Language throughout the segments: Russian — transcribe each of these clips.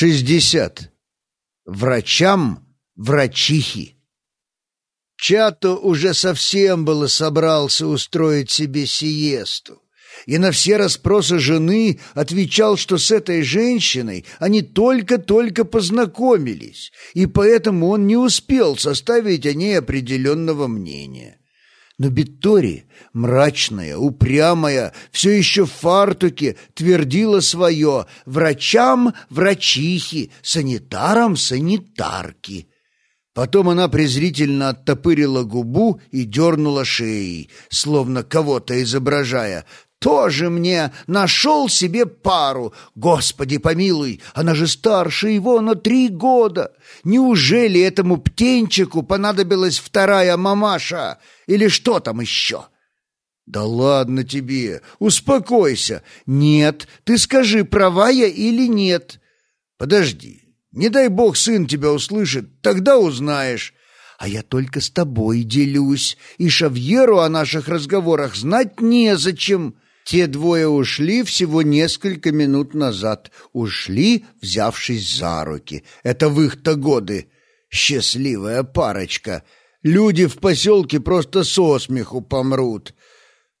Шестьдесят. Врачам врачихи. Чато уже совсем было собрался устроить себе сиесту. И на все расспросы жены отвечал, что с этой женщиной они только-только познакомились, и поэтому он не успел составить о ней определенного мнения. Но Биттори, мрачная, упрямая, все еще в фартуке, твердила свое «врачам – врачихи, санитарам – санитарки». Потом она презрительно оттопырила губу и дернула шеей, словно кого-то изображая. «Тоже мне нашел себе пару! Господи помилуй, она же старше его на три года! Неужели этому птенчику понадобилась вторая мамаша?» Или что там еще?» «Да ладно тебе, успокойся. Нет, ты скажи, права я или нет». «Подожди, не дай бог сын тебя услышит, тогда узнаешь». «А я только с тобой делюсь, и Шавьеру о наших разговорах знать незачем». Те двое ушли всего несколько минут назад. Ушли, взявшись за руки. Это в их-то годы. Счастливая парочка. Люди в поселке просто со смеху помрут.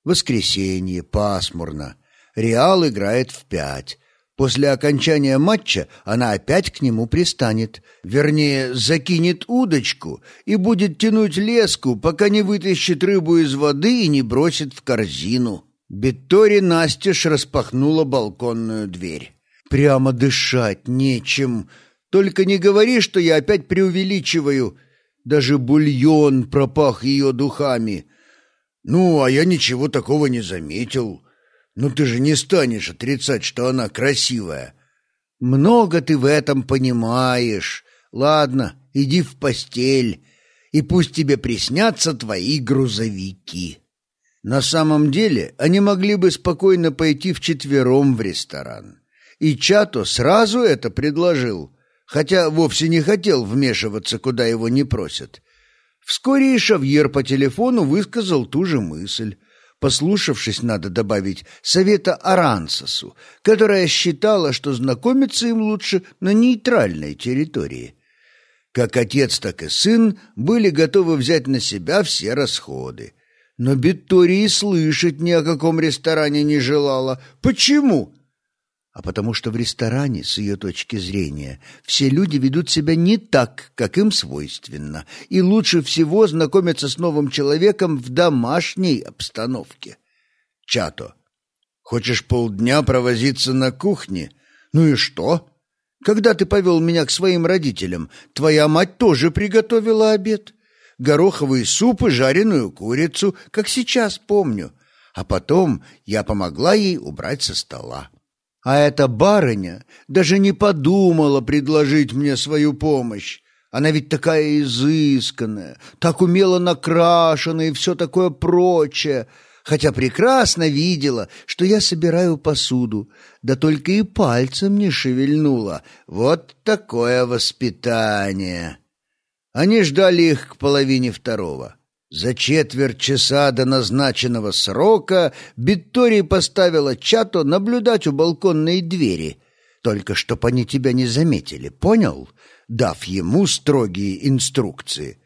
Воскресенье, пасмурно. Реал играет в пять. После окончания матча она опять к нему пристанет. Вернее, закинет удочку и будет тянуть леску, пока не вытащит рыбу из воды и не бросит в корзину. Беттори настежь распахнула балконную дверь. «Прямо дышать нечем. Только не говори, что я опять преувеличиваю». Даже бульон пропах ее духами. Ну, а я ничего такого не заметил. Ну, ты же не станешь отрицать, что она красивая. Много ты в этом понимаешь. Ладно, иди в постель, и пусть тебе приснятся твои грузовики. На самом деле они могли бы спокойно пойти вчетвером в ресторан. И Чато сразу это предложил — хотя вовсе не хотел вмешиваться, куда его не просят. Вскоре и Шавьер по телефону высказал ту же мысль, послушавшись, надо добавить, совета Арансосу, которая считала, что знакомиться им лучше на нейтральной территории. Как отец, так и сын были готовы взять на себя все расходы. Но Беттории слышать ни о каком ресторане не желала. Почему? А потому что в ресторане, с ее точки зрения, все люди ведут себя не так, как им свойственно, и лучше всего знакомиться с новым человеком в домашней обстановке. Чато, хочешь полдня провозиться на кухне? Ну и что? Когда ты повел меня к своим родителям, твоя мать тоже приготовила обед. Гороховый суп и жареную курицу, как сейчас помню. А потом я помогла ей убрать со стола. А эта барыня даже не подумала предложить мне свою помощь. Она ведь такая изысканная, так умело накрашена и все такое прочее, хотя прекрасно видела, что я собираю посуду, да только и пальцем не шевельнула. Вот такое воспитание. Они ждали их к половине второго. За четверть часа до назначенного срока Биттори поставила Чато наблюдать у балконной двери, только чтоб они тебя не заметили, понял? Дав ему строгие инструкции.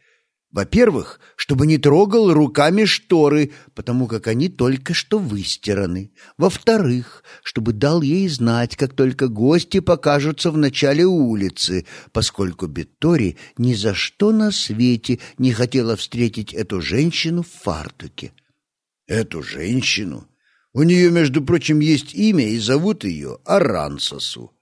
Во-первых, чтобы не трогал руками шторы, потому как они только что выстираны. Во-вторых, чтобы дал ей знать, как только гости покажутся в начале улицы, поскольку Беттори ни за что на свете не хотела встретить эту женщину в фартуке. Эту женщину? У нее, между прочим, есть имя, и зовут ее Арансосу.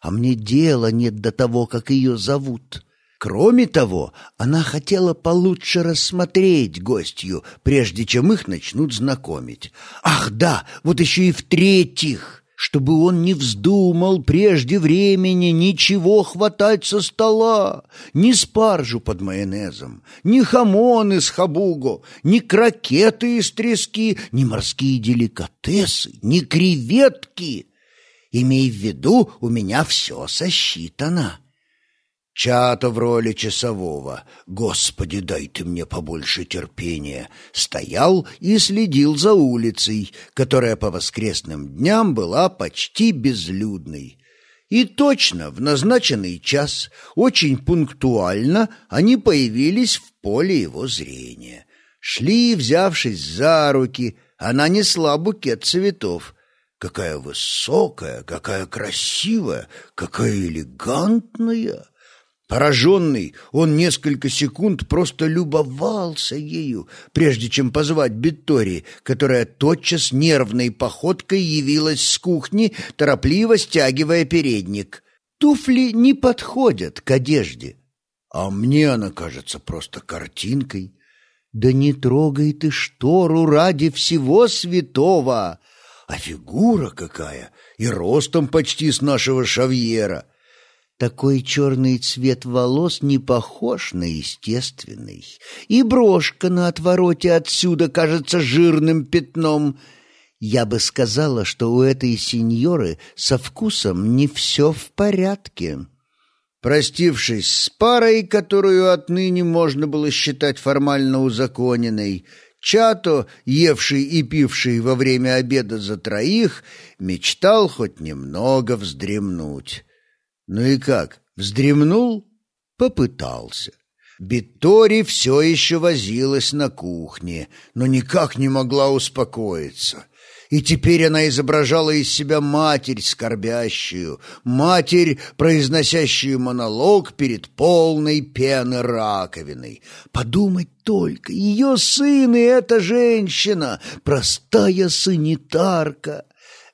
А мне дела нет до того, как ее зовут. Кроме того, она хотела получше рассмотреть гостью, прежде чем их начнут знакомить. Ах, да, вот еще и в-третьих, чтобы он не вздумал прежде времени ничего хватать со стола, ни спаржу под майонезом, ни хамон из хабуго, ни крокеты из трески, ни морские деликатесы, ни креветки. Имей в виду, у меня все сосчитано. Чато в роли часового, Господи, дай ты мне побольше терпения, стоял и следил за улицей, которая по воскресным дням была почти безлюдной. И точно, в назначенный час, очень пунктуально, они появились в поле его зрения. Шли, взявшись за руки, она несла букет цветов. Какая высокая, какая красивая, какая элегантная! Пораженный, он несколько секунд просто любовался ею, прежде чем позвать Биттори, которая тотчас нервной походкой явилась с кухни, торопливо стягивая передник. Туфли не подходят к одежде. А мне она кажется просто картинкой. Да не трогай ты штору ради всего святого! А фигура какая! И ростом почти с нашего шавьера! Такой черный цвет волос не похож на естественный, и брошка на отвороте отсюда кажется жирным пятном. Я бы сказала, что у этой сеньоры со вкусом не все в порядке. Простившись с парой, которую отныне можно было считать формально узаконенной, Чато, евший и пивший во время обеда за троих, мечтал хоть немного вздремнуть. Ну и как, вздремнул? Попытался. Биттори все еще возилась на кухне, но никак не могла успокоиться. И теперь она изображала из себя матерь скорбящую, матерь, произносящую монолог перед полной пены раковиной. Подумать только, ее сын и эта женщина, простая санитарка.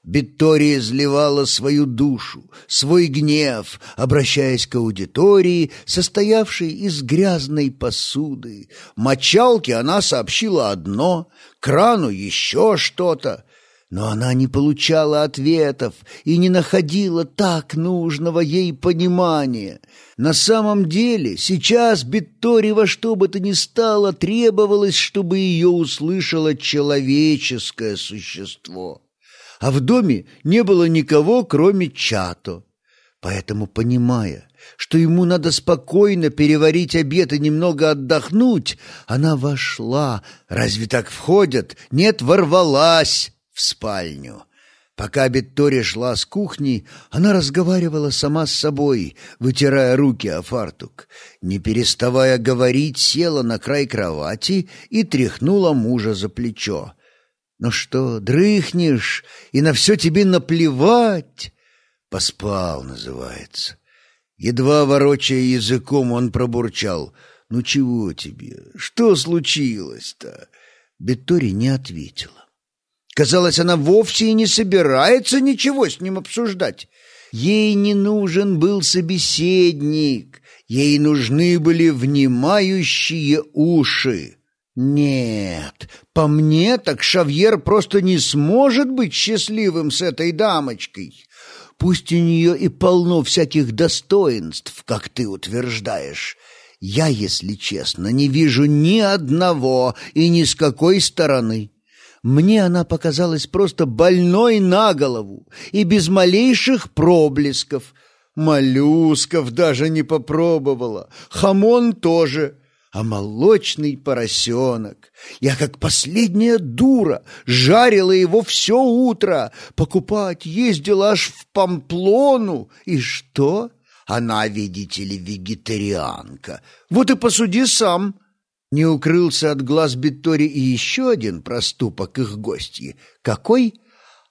Виктория изливала свою душу, свой гнев, обращаясь к аудитории, состоявшей из грязной посуды. Мочалке она сообщила одно, крану еще что-то, но она не получала ответов и не находила так нужного ей понимания. На самом деле, сейчас Беттори во что бы то ни стало требовалось, чтобы ее услышало человеческое существо а в доме не было никого, кроме Чато. Поэтому, понимая, что ему надо спокойно переварить обед и немного отдохнуть, она вошла, разве так входят? Нет, ворвалась в спальню. Пока Беттори шла с кухни, она разговаривала сама с собой, вытирая руки о фартук. Не переставая говорить, села на край кровати и тряхнула мужа за плечо. Ну что, дрыхнешь, и на все тебе наплевать? Поспал, называется. Едва ворочая языком, он пробурчал. «Ну чего тебе? Что случилось-то?» Беттори не ответила. Казалось, она вовсе и не собирается ничего с ним обсуждать. Ей не нужен был собеседник, ей нужны были внимающие уши. Нет, по мне так Шавьер просто не сможет быть счастливым с этой дамочкой. Пусть у нее и полно всяких достоинств, как ты утверждаешь. Я, если честно, не вижу ни одного и ни с какой стороны. Мне она показалась просто больной на голову и без малейших проблесков. Моллюсков даже не попробовала, хамон тоже — а молочный поросенок. Я, как последняя дура, жарила его все утро, покупать ездила аж в Памплону. И что? Она, видите ли, вегетарианка. Вот и посуди сам. Не укрылся от глаз Биттори и еще один проступок их гостьи. Какой?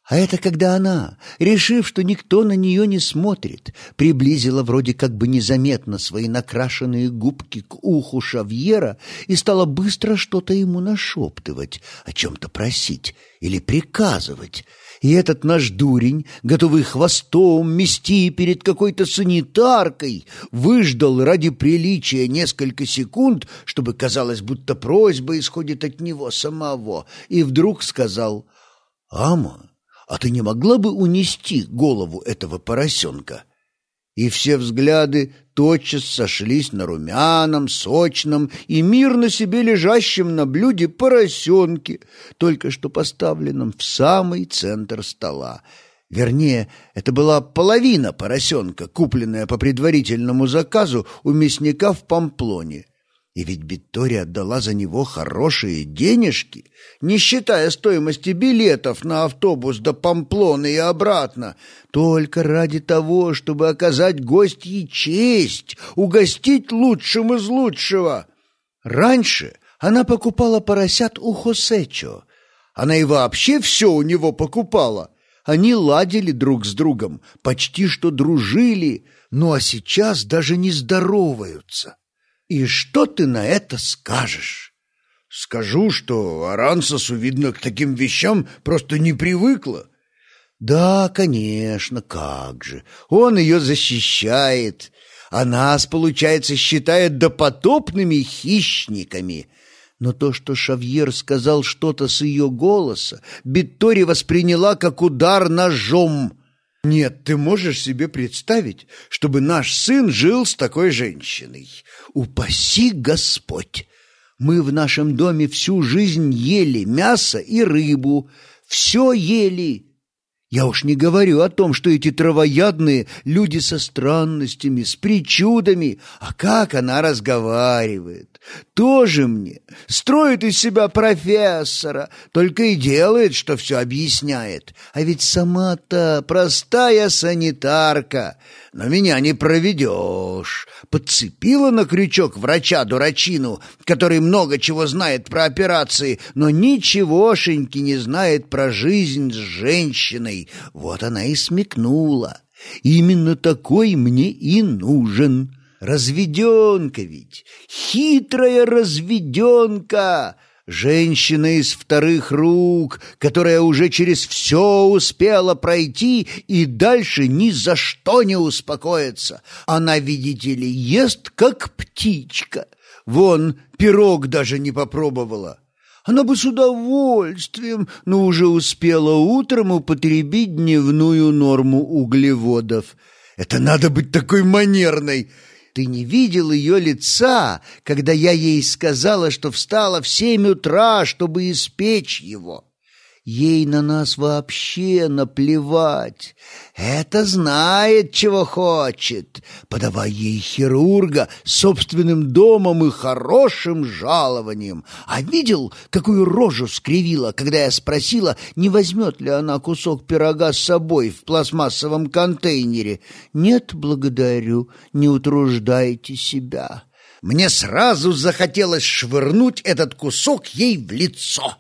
А это когда она, решив, что никто на нее не смотрит, приблизила вроде как бы незаметно свои накрашенные губки к уху Шавьера и стала быстро что-то ему нашептывать, о чем-то просить или приказывать. И этот наш дурень, готовый хвостом мести перед какой-то санитаркой, выждал ради приличия несколько секунд, чтобы казалось, будто просьба исходит от него самого, и вдруг сказал «Ама, а ты не могла бы унести голову этого поросенка?» И все взгляды тотчас сошлись на румяном, сочном и мирно себе лежащем на блюде поросенке, только что поставленном в самый центр стола. Вернее, это была половина поросенка, купленная по предварительному заказу у мясника в Памплоне. И ведь Виктория отдала за него хорошие денежки, не считая стоимости билетов на автобус до Памплоны и обратно, только ради того, чтобы оказать гостье честь, угостить лучшим из лучшего. Раньше она покупала поросят у Хосечо. Она и вообще все у него покупала. Они ладили друг с другом, почти что дружили, ну а сейчас даже не здороваются. И что ты на это скажешь? Скажу, что Арансасу, видно, к таким вещам просто не привыкла. Да, конечно, как же. Он ее защищает, а нас, получается, считает допотопными хищниками. Но то, что Шавьер сказал что-то с ее голоса, Биттори восприняла как удар ножом. Нет, ты можешь себе представить, чтобы наш сын жил с такой женщиной? Упаси Господь! Мы в нашем доме всю жизнь ели мясо и рыбу, все ели, я уж не говорю о том, что эти травоядные люди со странностями, с причудами, а как она разговаривает. Тоже мне строит из себя профессора, только и делает, что все объясняет. А ведь сама-то простая санитарка, но меня не проведешь. Подцепила на крючок врача-дурачину, который много чего знает про операции, но ничегошеньки не знает про жизнь с женщиной. Вот она и смекнула. Именно такой мне и нужен. Разведенка ведь, хитрая разведенка. Женщина из вторых рук, которая уже через все успела пройти и дальше ни за что не успокоится. Она, видите ли, ест как птичка. Вон, пирог даже не попробовала. Она бы с удовольствием, но уже успела утром употребить дневную норму углеводов. Это надо быть такой манерной. Ты не видел ее лица, когда я ей сказала, что встала в семь утра, чтобы испечь его? Ей на нас вообще наплевать. Это знает, чего хочет. Подавай ей хирурга собственным домом и хорошим жалованием. А видел, какую рожу скривила, когда я спросила, не возьмет ли она кусок пирога с собой в пластмассовом контейнере. Нет, благодарю, не утруждайте себя. Мне сразу захотелось швырнуть этот кусок ей в лицо.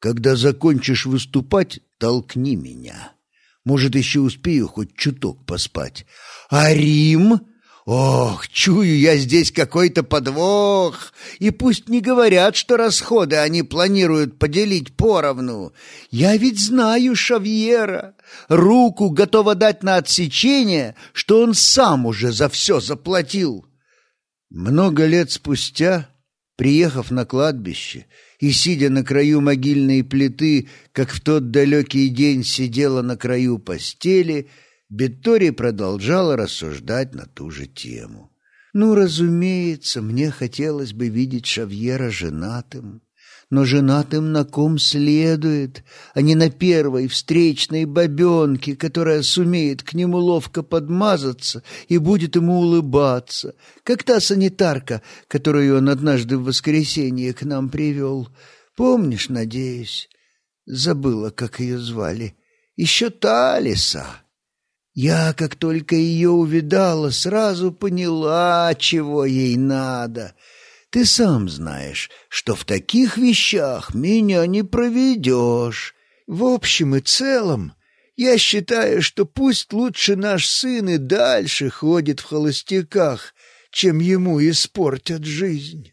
Когда закончишь выступать, толкни меня. Может, еще успею хоть чуток поспать. А Рим? Ох, чую я здесь какой-то подвох. И пусть не говорят, что расходы они планируют поделить поровну. Я ведь знаю Шавьера. Руку готова дать на отсечение, что он сам уже за все заплатил. Много лет спустя, приехав на кладбище, и, сидя на краю могильной плиты, как в тот далекий день сидела на краю постели, Беттори продолжала рассуждать на ту же тему. «Ну, разумеется, мне хотелось бы видеть Шавьера женатым но женатым на ком следует, а не на первой встречной бабенке, которая сумеет к нему ловко подмазаться и будет ему улыбаться, как та санитарка, которую он однажды в воскресенье к нам привел. Помнишь, надеюсь? Забыла, как ее звали. Еще та лиса. Я, как только ее увидала, сразу поняла, чего ей надо — ты сам знаешь, что в таких вещах меня не проведешь. В общем и целом, я считаю, что пусть лучше наш сын и дальше ходит в холостяках, чем ему испортят жизнь».